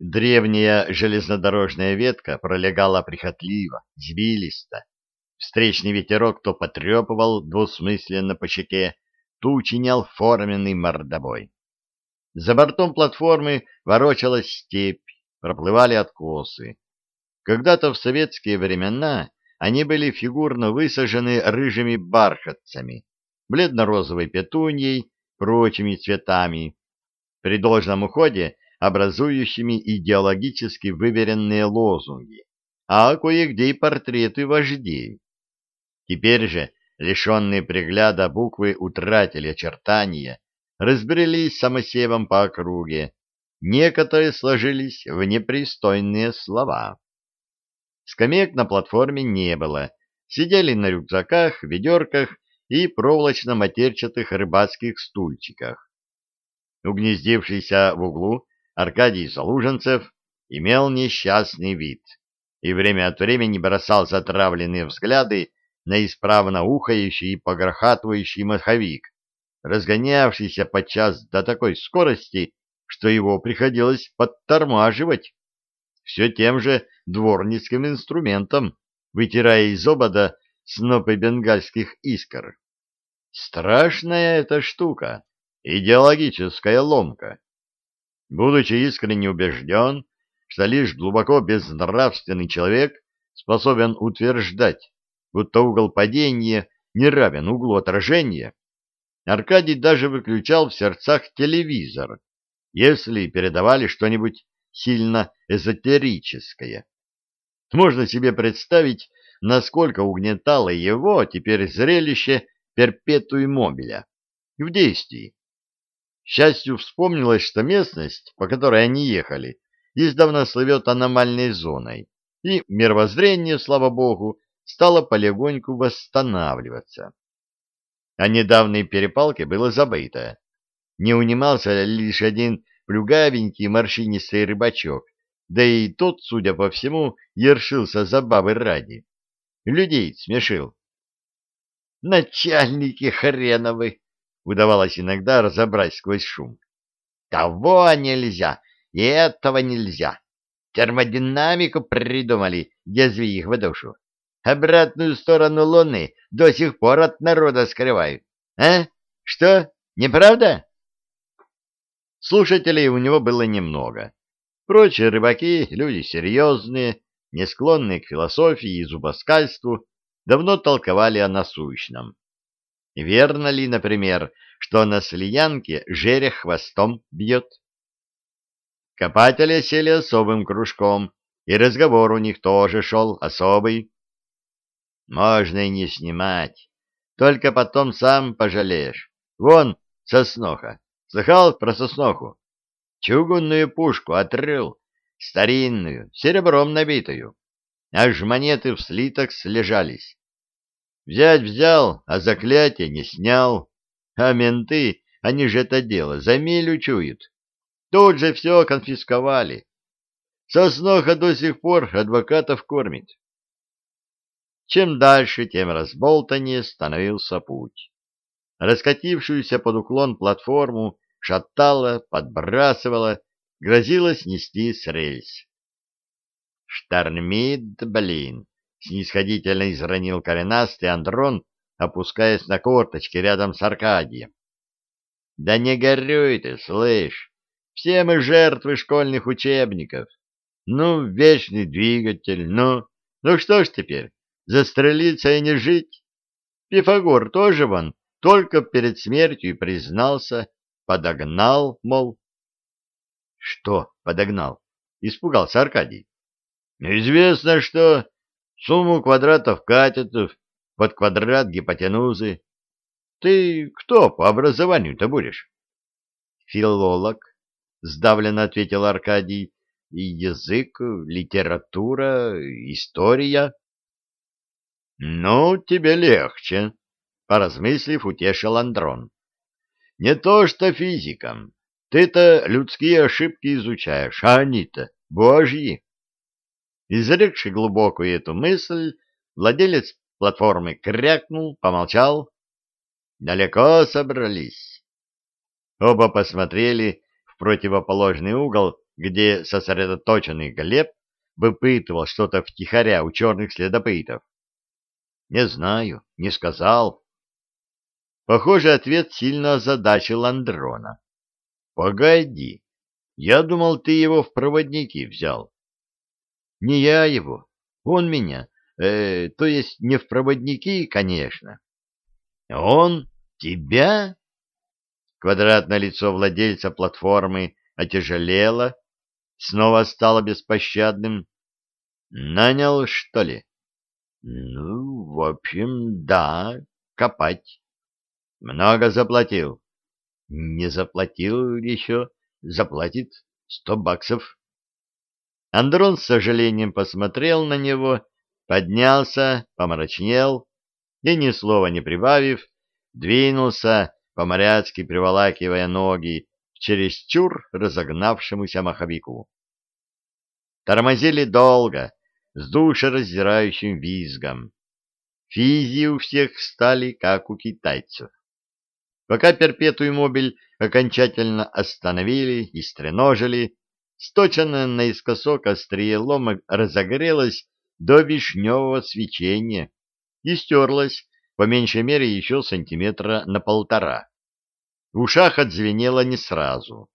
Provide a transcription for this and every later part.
Древняя железнодорожная ветка пролегала прихотливо, извилисто. Встречный ветерок то потрепывал двусмысленно по щеке, то учинял форменный мордобой. За бортом платформы ворочалась степь, проплывали откосы. Когда-то в советские времена они были фигурно высажены рыжими бархатцами, бледно-розовой петуньей, прочими цветами, при должном уходе образующими идеологически выверенные лозунги, а кое-где и портреты вождей. Теперь же, лишенные пригляда буквы утратили очертания, разбрелись самосевом по округе, некоторые сложились в непристойные слова. Скамеек на платформе не было, сидели на рюкзаках, ведерках и проволочно-матерчатых рыбацких стульчиках. Угнездившийся в углу Аркадий Залуженцев имел несчастный вид и время от времени бросал затравленные взгляды на исправно ухающий и погрохатывающий маховик, разгонявшийся подчас до такой скорости, что его приходилось подтормаживать все тем же дворницким инструментом, вытирая из обода снопы бенгальских искр. Страшная эта штука, идеологическая ломка. Будучи искренне убежден, что лишь глубоко безнравственный человек способен утверждать, будто угол падения не равен углу отражения, Аркадий даже выключал в сердцах телевизор, если передавали что-нибудь сильно эзотерическое. Можно себе представить, насколько угнетало его теперь зрелище перпетуи мобиля в действии. Счастью, вспомнилось, что местность, по которой они ехали, издавна слывет аномальной зоной, и мировоззрение, слава богу, стало полегоньку восстанавливаться. О недавней перепалке было забыто. Не унимался лишь один плюгавенький морщинистый рыбачок, да и тот, судя по всему, ершился забавы ради. Людей смешил. «Начальники хреновы!» — удавалось иногда разобрать сквозь шум. «Того нельзя, и этого нельзя. Термодинамику придумали, язви их в душу. Обратную сторону Луны до сих пор от народа скрывают. А? Что, неправда?» Слушателей у него было немного. Прочие рыбаки, люди серьезные, не склонные к философии и зубоскальству, давно толковали о насущном. Верно ли, например, что на слиянке жерех хвостом бьет? Копатели сели особым кружком, и разговор у них тоже шел особый. Можно и не снимать, только потом сам пожалеешь. Вон, сосноха, слыхал про сосноху? Чугунную пушку отрыл, старинную, серебром набитую. Аж монеты в слиток слежались. Взять взял, а заклятие не снял. А менты, они же это дело за милю чуют. Тут же все конфисковали. Сосноха до сих пор адвокатов кормит. Чем дальше, тем разболтаннее становился путь. Раскатившуюся под уклон платформу шатало, подбрасывало, грозило снести с рельс. «Штормит, блин!» — снисходительно изранил коренастый Андрон, опускаясь на корточки рядом с Аркадием. «Да не горюй ты, слышь! Все мы жертвы школьных учебников. Ну, вечный двигатель, ну... Ну что ж теперь, застрелиться и не жить? Пифагор тоже вон, только перед смертью и признался, подогнал, мол. Что подогнал? Испугался Аркадий. Известно, что сумму квадратов катетов под квадрат гипотенузы. Ты кто по образованию-то будешь? Филолог, сдавленно ответил Аркадий. Язык, литература, история. Ну, тебе легче, поразмыслив, утешил Андрон. Не то что физикам. Ты-то людские ошибки изучаешь, а они-то божьи. Изрекший глубокую эту мысль, владелец платформы крякнул, помолчал. Далеко собрались. Оба посмотрели в противоположный угол где сосредоточенный Глеб выпытывал что-то втихаря у черных следопытов. Не знаю, не сказал. Похоже, ответ сильно озадачил Андрона. Погоди, я думал, ты его в проводники взял. Не я его, он меня, э, то есть не в проводники, конечно. Он тебя? Квадратное лицо владельца платформы отяжелело, снова стало беспощадным. Нанял, что ли? Ну, в общем, да, копать. Много заплатил. Не заплатил еще, заплатит сто баксов. Андрон с сожалением посмотрел на него, поднялся, помрачнел и, ни слова не прибавив, двинулся, по-моряцки приволакивая ноги чересчур разогнавшемуся маховику. Тормозили долго, с душераздирающим визгом. Физи у всех стали, как у китайцев. Пока перпетую мобиль окончательно остановили и стреножили, сточенная наискосок острие лома разогрелась до вишневого свечения и стерлась, по меньшей мере, еще сантиметра на полтора. В ушах отзвенело не сразу.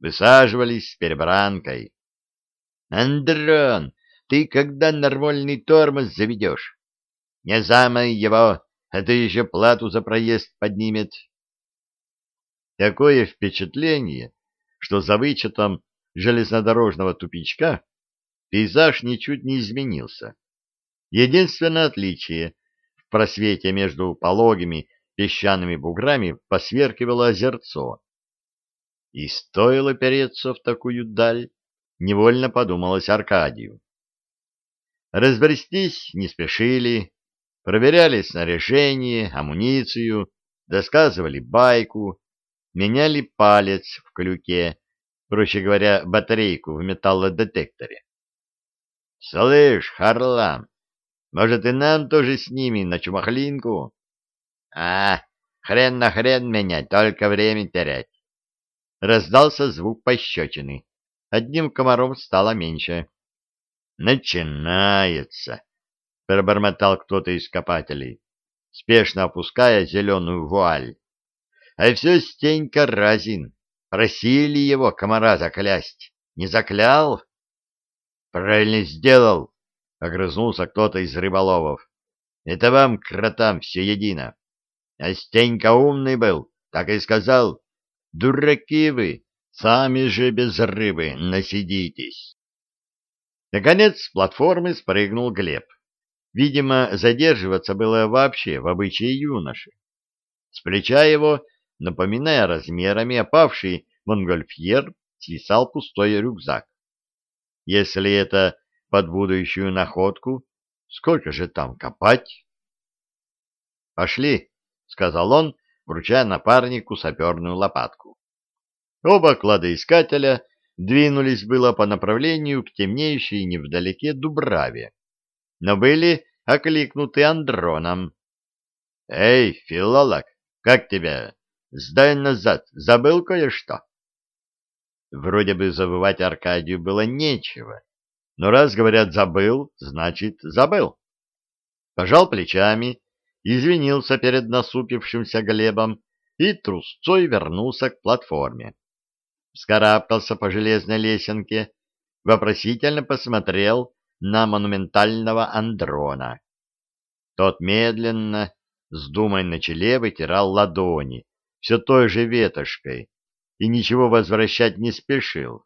Высаживались с перебранкой. «Андрон, ты когда нормальный тормоз заведешь? Не замай его, а то еще плату за проезд поднимет». Такое впечатление, что за вычетом железнодорожного тупичка пейзаж ничуть не изменился. Единственное отличие — в просвете между пологими песчаными буграми посверкивало озерцо. И стоило переться в такую даль, невольно подумалось Аркадию. Разбрестись не спешили, проверяли снаряжение, амуницию, досказывали байку, меняли палец в клюке, проще говоря, батарейку в металлодетекторе. — Слышь, Харлам, может и нам тоже с ними на чумахлинку? — А, хрен на хрен менять, только время терять. Раздался звук пощечины. Одним комаром стало меньше. — Начинается, — пробормотал кто-то из копателей, спешно опуская зеленую вуаль. А все Стенька Разин. Просили его комара заклясть. Не заклял? Правильно сделал, — огрызнулся кто-то из рыболовов. Это вам, кротам, все едино. А Стенька умный был, так и сказал. Дураки вы, сами же без рыбы насидитесь. Наконец с платформы спрыгнул Глеб. Видимо, задерживаться было вообще в обычае юноши. С плеча его напоминая размерами опавший монгольфьер, свисал пустой рюкзак. Если это под будущую находку, сколько же там копать? «Пошли», — сказал он, вручая напарнику саперную лопатку. Оба кладоискателя двинулись было по направлению к темнеющей невдалеке Дубраве, но были окликнуты Андроном. «Эй, филолог, как тебя?» Сдай назад, забыл кое-что? Вроде бы забывать Аркадию было нечего, но раз говорят «забыл», значит «забыл». Пожал плечами, извинился перед насупившимся Глебом и трусцой вернулся к платформе. Вскарабкался по железной лесенке, вопросительно посмотрел на монументального Андрона. Тот медленно, с думой на челе, вытирал ладони, все той же ветошкой и ничего возвращать не спешил.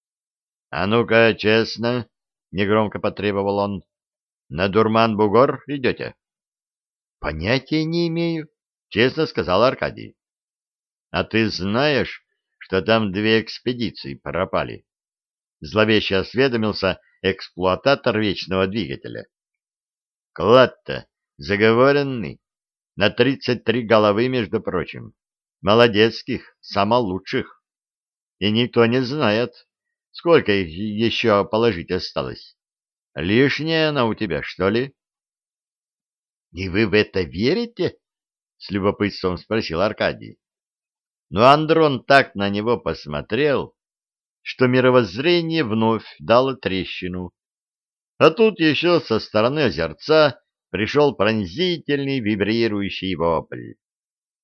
— А ну-ка, честно, — негромко потребовал он, — на дурман-бугор идете? — Понятия не имею, — честно сказал Аркадий. — А ты знаешь, что там две экспедиции пропали? Зловеще осведомился эксплуататор вечного двигателя. — Клад-то заговоренный, на тридцать три головы, между прочим. Молодецких, само лучших. И никто не знает, сколько их еще положить осталось. Лишняя она у тебя, что ли? — И вы в это верите? — с любопытством спросил Аркадий. Но Андрон так на него посмотрел, что мировоззрение вновь дало трещину. А тут еще со стороны озерца пришел пронзительный вибрирующий вопль.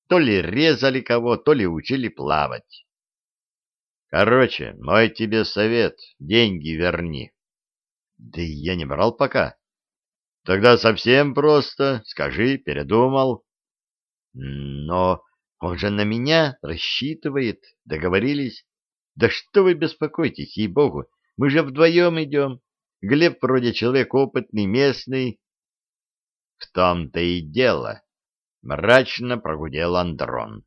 То ли резали кого, то ли учили плавать. Короче, мой тебе совет, деньги верни. Да я не брал пока. Тогда совсем просто, скажи, передумал. Но он же на меня рассчитывает, договорились. Да что вы беспокойтесь, ей-богу, мы же вдвоем идем. Глеб вроде человек опытный, местный. В том-то и дело. Мрачно прогудел Андрон.